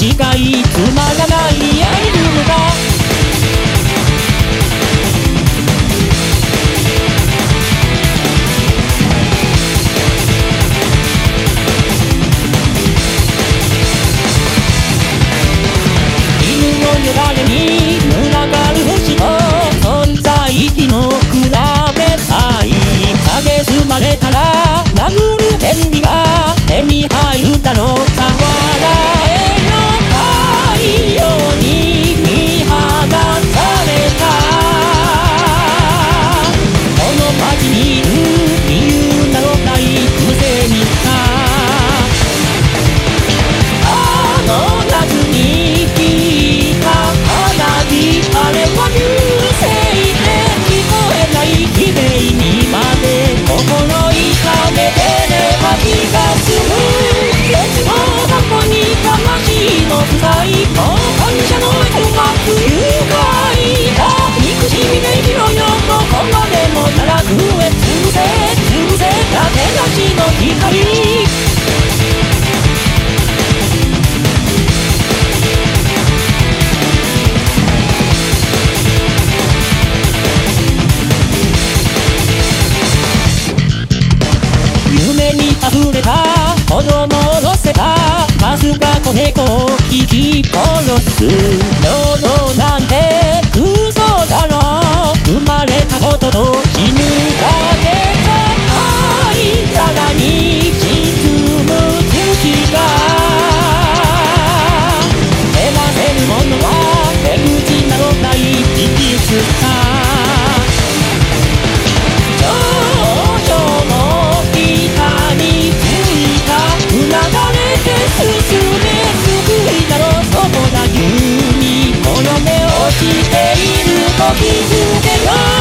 いつまらないアイドルだ。犬のよだれに群がる星と存在。意の比べたい。蔑まれたら殴る権利が手に入るだろう。溢れた子供を乗せたまずが子猫を引き殺す。労働ると気づけよ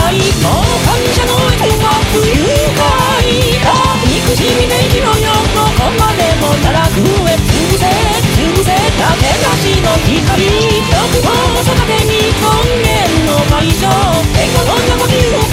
もう感謝の絵は不愉快だ憎しみで生きろよどこまでも堕落へ潰せ潰せだけなしの光毒を逆手に根源の解消天狗の呼吸を